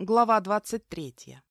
Глава двадцать третья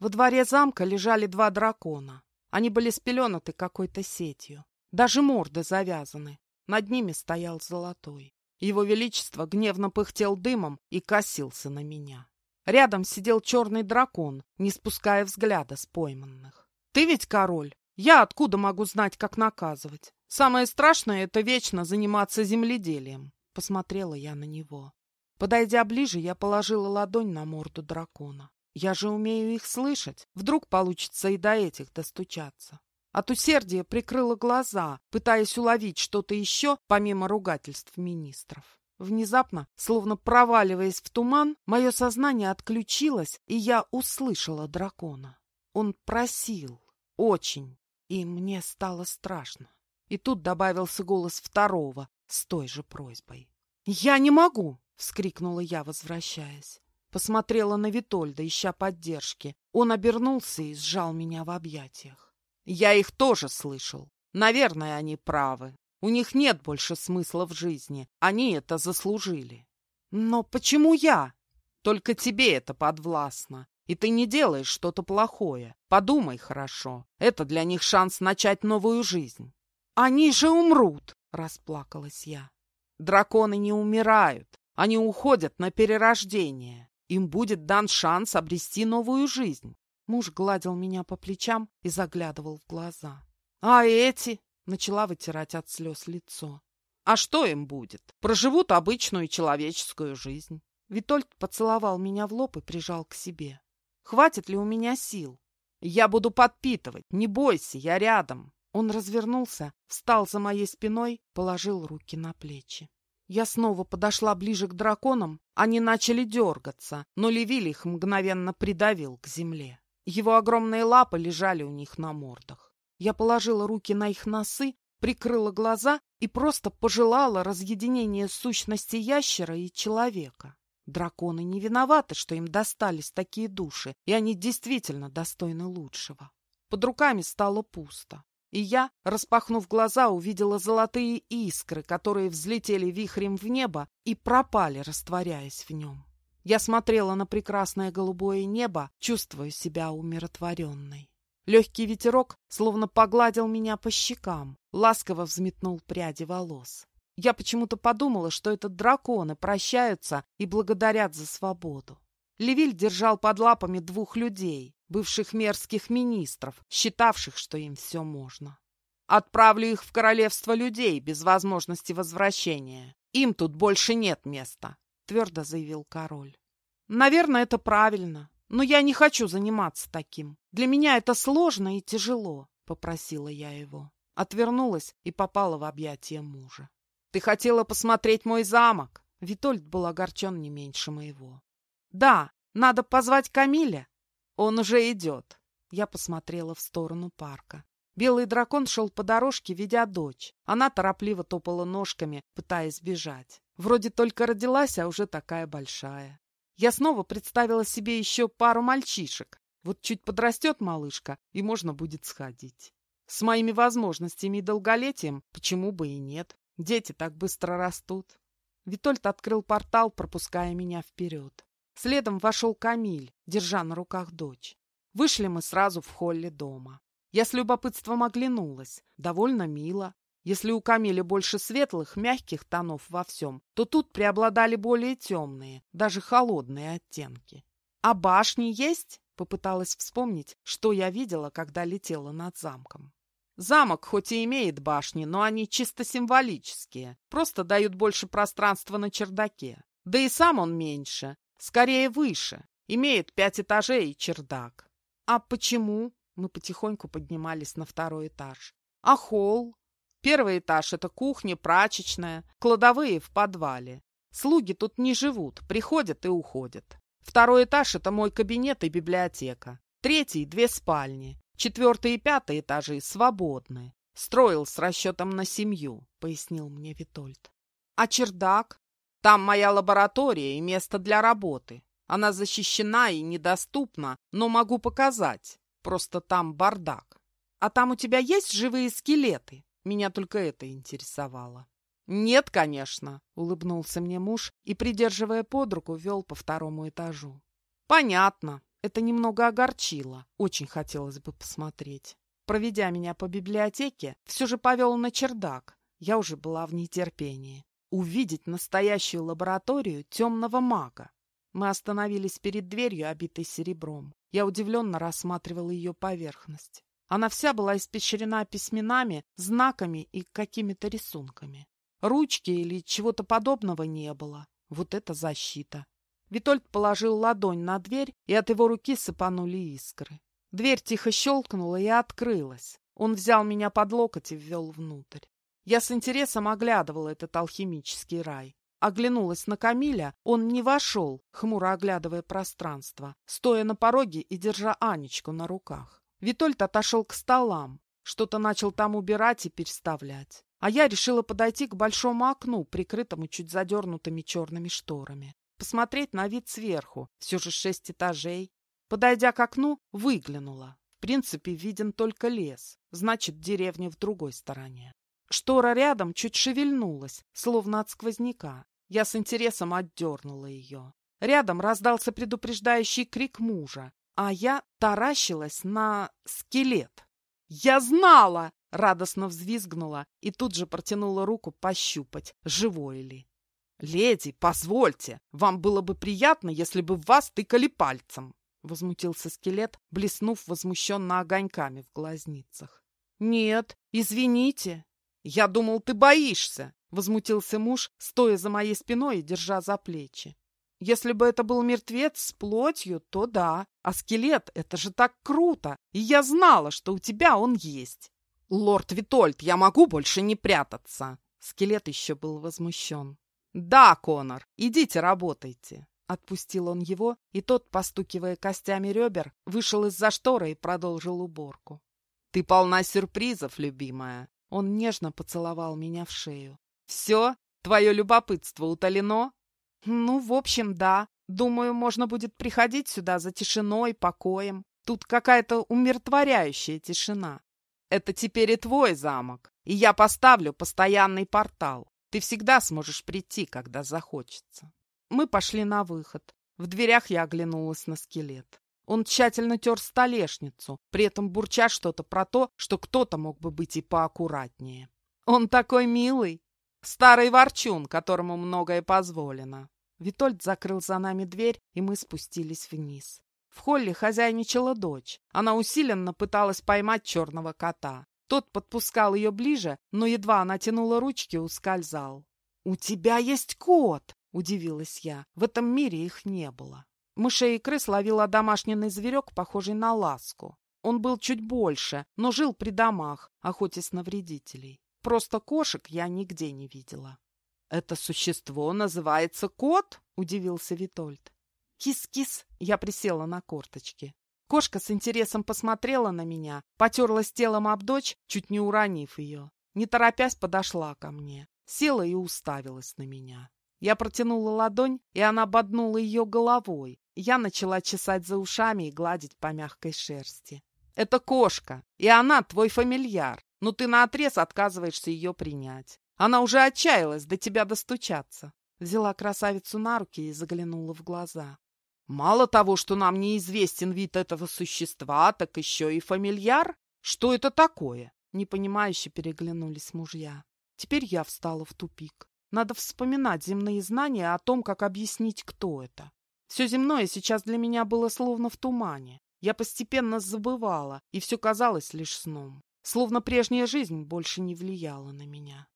Во дворе замка лежали два дракона. Они были спеленаты какой-то сетью. Даже морды завязаны. Над ними стоял золотой. Его Величество гневно пыхтел дымом и косился на меня. Рядом сидел черный дракон, не спуская взгляда с пойманных. «Ты ведь король? Я откуда могу знать, как наказывать? Самое страшное — это вечно заниматься земледелием». Посмотрела я на него. Подойдя ближе, я положила ладонь на морду дракона. Я же умею их слышать. Вдруг получится и до этих достучаться. От усердия прикрыла глаза, пытаясь уловить что-то еще, помимо ругательств министров. Внезапно, словно проваливаясь в туман, мое сознание отключилось, и я услышала дракона. Он просил. Очень. И мне стало страшно. И тут добавился голос второго с той же просьбой. «Я не могу!» — вскрикнула я, возвращаясь. Посмотрела на Витольда, ища поддержки. Он обернулся и сжал меня в объятиях. Я их тоже слышал. Наверное, они правы. У них нет больше смысла в жизни. Они это заслужили. Но почему я? Только тебе это подвластно. И ты не делаешь что-то плохое. Подумай хорошо. Это для них шанс начать новую жизнь. Они же умрут, расплакалась я. Драконы не умирают. Они уходят на перерождение. Им будет дан шанс обрести новую жизнь. Муж гладил меня по плечам и заглядывал в глаза. А эти? Начала вытирать от слез лицо. А что им будет? Проживут обычную человеческую жизнь. Витольд поцеловал меня в лоб и прижал к себе. Хватит ли у меня сил? Я буду подпитывать, не бойся, я рядом. Он развернулся, встал за моей спиной, положил руки на плечи. Я снова подошла ближе к драконам. Они начали дергаться, но Левиль их мгновенно придавил к земле. Его огромные лапы лежали у них на мордах. Я положила руки на их носы, прикрыла глаза и просто пожелала разъединения сущности ящера и человека. Драконы не виноваты, что им достались такие души, и они действительно достойны лучшего. Под руками стало пусто и я, распахнув глаза, увидела золотые искры, которые взлетели вихрем в небо и пропали, растворяясь в нем. Я смотрела на прекрасное голубое небо, чувствуя себя умиротворенной. Легкий ветерок словно погладил меня по щекам, ласково взметнул пряди волос. Я почему-то подумала, что это драконы прощаются и благодарят за свободу. Левиль держал под лапами двух людей, бывших мерзких министров, считавших, что им все можно. Отправлю их в королевство людей без возможности возвращения. Им тут больше нет места, твердо заявил король. Наверное, это правильно, но я не хочу заниматься таким. Для меня это сложно и тяжело, попросила я его. Отвернулась и попала в объятия мужа. Ты хотела посмотреть мой замок? Витольд был огорчен не меньше моего. Да, надо позвать Камиля. Он уже идет. Я посмотрела в сторону парка. Белый дракон шел по дорожке, ведя дочь. Она торопливо топала ножками, пытаясь бежать. Вроде только родилась, а уже такая большая. Я снова представила себе еще пару мальчишек. Вот чуть подрастет малышка, и можно будет сходить. С моими возможностями и долголетием почему бы и нет? Дети так быстро растут. Витольд открыл портал, пропуская меня вперед. Следом вошел Камиль, держа на руках дочь. Вышли мы сразу в холле дома. Я с любопытством оглянулась. Довольно мило. Если у Камиля больше светлых, мягких тонов во всем, то тут преобладали более темные, даже холодные оттенки. «А башни есть?» — попыталась вспомнить, что я видела, когда летела над замком. Замок хоть и имеет башни, но они чисто символические, просто дают больше пространства на чердаке. Да и сам он меньше, Скорее выше. Имеет пять этажей и чердак. А почему? Мы потихоньку поднимались на второй этаж. А холл? Первый этаж — это кухня, прачечная, кладовые в подвале. Слуги тут не живут, приходят и уходят. Второй этаж — это мой кабинет и библиотека. Третий — две спальни. Четвертый и пятый этажи свободны. Строил с расчетом на семью, пояснил мне Витольд. А чердак? Там моя лаборатория и место для работы. Она защищена и недоступна, но могу показать. Просто там бардак. А там у тебя есть живые скелеты? Меня только это интересовало. «Нет, конечно», — улыбнулся мне муж и, придерживая под руку, вел по второму этажу. «Понятно. Это немного огорчило. Очень хотелось бы посмотреть. Проведя меня по библиотеке, все же повел на чердак. Я уже была в нетерпении. Увидеть настоящую лабораторию темного мага. Мы остановились перед дверью, обитой серебром. Я удивленно рассматривала ее поверхность. Она вся была испещрена письменами, знаками и какими-то рисунками. Ручки или чего-то подобного не было. Вот это защита. Витольд положил ладонь на дверь, и от его руки сыпанули искры. Дверь тихо щелкнула и открылась. Он взял меня под локоть и ввел внутрь. Я с интересом оглядывала этот алхимический рай. Оглянулась на Камиля, он не вошел, хмуро оглядывая пространство, стоя на пороге и держа Анечку на руках. Витольд отошел к столам, что-то начал там убирать и переставлять. А я решила подойти к большому окну, прикрытому чуть задернутыми черными шторами посмотреть на вид сверху, все же шесть этажей. Подойдя к окну, выглянула. В принципе, виден только лес, значит, деревня в другой стороне. Штора рядом чуть шевельнулась, словно от сквозняка. Я с интересом отдернула ее. Рядом раздался предупреждающий крик мужа, а я таращилась на скелет. «Я знала!» — радостно взвизгнула и тут же протянула руку пощупать, живой ли. «Леди, позвольте, вам было бы приятно, если бы вас тыкали пальцем!» Возмутился скелет, блеснув возмущенно огоньками в глазницах. «Нет, извините!» «Я думал, ты боишься!» Возмутился муж, стоя за моей спиной и держа за плечи. «Если бы это был мертвец с плотью, то да. А скелет — это же так круто! И я знала, что у тебя он есть!» «Лорд Витольд, я могу больше не прятаться!» Скелет еще был возмущен. «Да, Конор, идите работайте!» Отпустил он его, и тот, постукивая костями ребер, вышел из-за шторы и продолжил уборку. «Ты полна сюрпризов, любимая!» Он нежно поцеловал меня в шею. «Все? Твое любопытство утолено?» «Ну, в общем, да. Думаю, можно будет приходить сюда за тишиной, покоем. Тут какая-то умиротворяющая тишина. Это теперь и твой замок, и я поставлю постоянный портал. Ты всегда сможешь прийти, когда захочется. Мы пошли на выход. В дверях я оглянулась на скелет. Он тщательно тер столешницу, при этом бурча что-то про то, что кто-то мог бы быть и поаккуратнее. Он такой милый. Старый ворчун, которому многое позволено. Витольд закрыл за нами дверь, и мы спустились вниз. В холле хозяйничала дочь. Она усиленно пыталась поймать черного кота. Тот подпускал ее ближе, но едва она тянула ручки, ускользал. «У тебя есть кот!» — удивилась я. В этом мире их не было. Мышей и крыс ловил домашний зверек, похожий на ласку. Он был чуть больше, но жил при домах, охотясь на вредителей. Просто кошек я нигде не видела. «Это существо называется кот?» — удивился Витольд. «Кис-кис!» — я присела на корточки. Кошка с интересом посмотрела на меня, потерлась телом об дочь, чуть не уронив ее. Не торопясь подошла ко мне, села и уставилась на меня. Я протянула ладонь, и она ободнула ее головой. Я начала чесать за ушами и гладить по мягкой шерсти. «Это кошка, и она твой фамильяр, но ты наотрез отказываешься ее принять. Она уже отчаялась до тебя достучаться». Взяла красавицу на руки и заглянула в глаза. Мало того, что нам неизвестен вид этого существа, так еще и фамильяр. Что это такое? Непонимающе переглянулись мужья. Теперь я встала в тупик. Надо вспоминать земные знания о том, как объяснить, кто это. Все земное сейчас для меня было словно в тумане. Я постепенно забывала, и все казалось лишь сном. Словно прежняя жизнь больше не влияла на меня.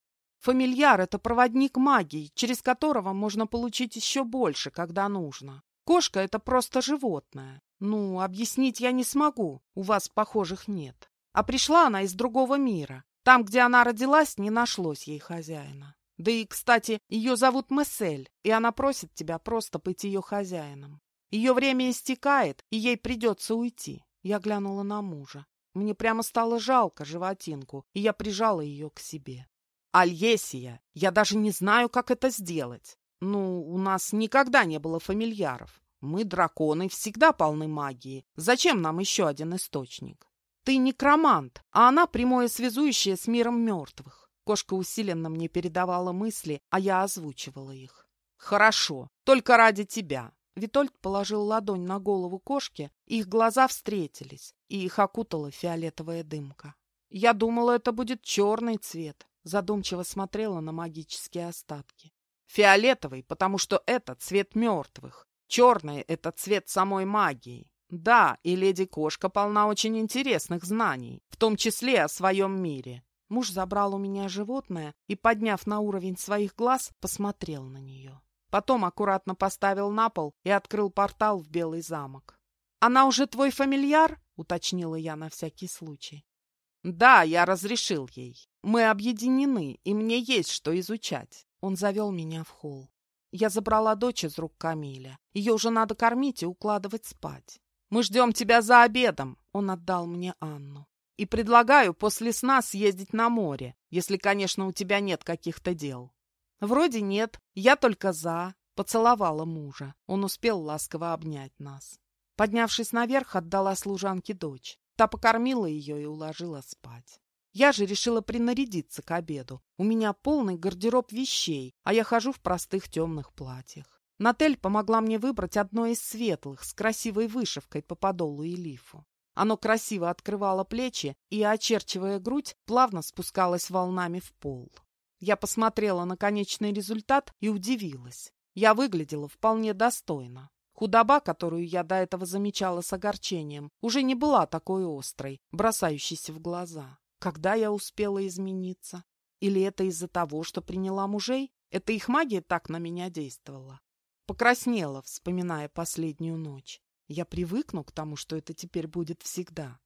Фамильяр — это проводник магии, через которого можно получить еще больше, когда нужно. Кошка — это просто животное. Ну, объяснить я не смогу, у вас похожих нет. А пришла она из другого мира. Там, где она родилась, не нашлось ей хозяина. Да и, кстати, ее зовут Мессель, и она просит тебя просто быть ее хозяином. Ее время истекает, и ей придется уйти. Я глянула на мужа. Мне прямо стало жалко животинку, и я прижала ее к себе. «Альесия, я даже не знаю, как это сделать. Ну, у нас никогда не было фамильяров. Мы, драконы, всегда полны магии. Зачем нам еще один источник? Ты некромант, а она прямое связующее с миром мертвых. Кошка усиленно мне передавала мысли, а я озвучивала их. «Хорошо, только ради тебя». Витольд положил ладонь на голову кошки, их глаза встретились, и их окутала фиолетовая дымка. Я думала, это будет черный цвет, задумчиво смотрела на магические остатки. Фиолетовый, потому что это цвет мертвых. Черный — это цвет самой магии. Да, и леди-кошка полна очень интересных знаний, в том числе о своем мире. Муж забрал у меня животное и, подняв на уровень своих глаз, посмотрел на нее. Потом аккуратно поставил на пол и открыл портал в Белый замок. «Она уже твой фамильяр?» — уточнила я на всякий случай. «Да, я разрешил ей. Мы объединены, и мне есть что изучать». Он завел меня в холл. Я забрала дочь из рук Камиля. Ее уже надо кормить и укладывать спать. «Мы ждем тебя за обедом!» Он отдал мне Анну. «И предлагаю после сна съездить на море, если, конечно, у тебя нет каких-то дел». «Вроде нет, я только за», — поцеловала мужа. Он успел ласково обнять нас. Поднявшись наверх, отдала служанке дочь. Та покормила ее и уложила спать. Я же решила принарядиться к обеду. У меня полный гардероб вещей, а я хожу в простых темных платьях. Натель помогла мне выбрать одно из светлых, с красивой вышивкой по подолу и лифу. Оно красиво открывало плечи и, очерчивая грудь, плавно спускалось волнами в пол. Я посмотрела на конечный результат и удивилась. Я выглядела вполне достойно. Худоба, которую я до этого замечала с огорчением, уже не была такой острой, бросающейся в глаза. Когда я успела измениться? Или это из-за того, что приняла мужей? Это их магия так на меня действовала. Покраснела, вспоминая последнюю ночь. Я привыкну к тому, что это теперь будет всегда.